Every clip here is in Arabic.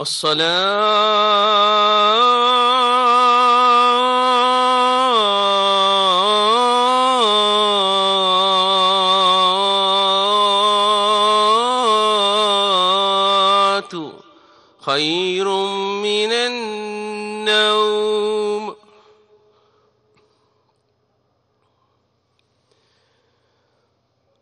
الصلاة خير من النوم.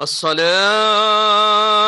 الصلاة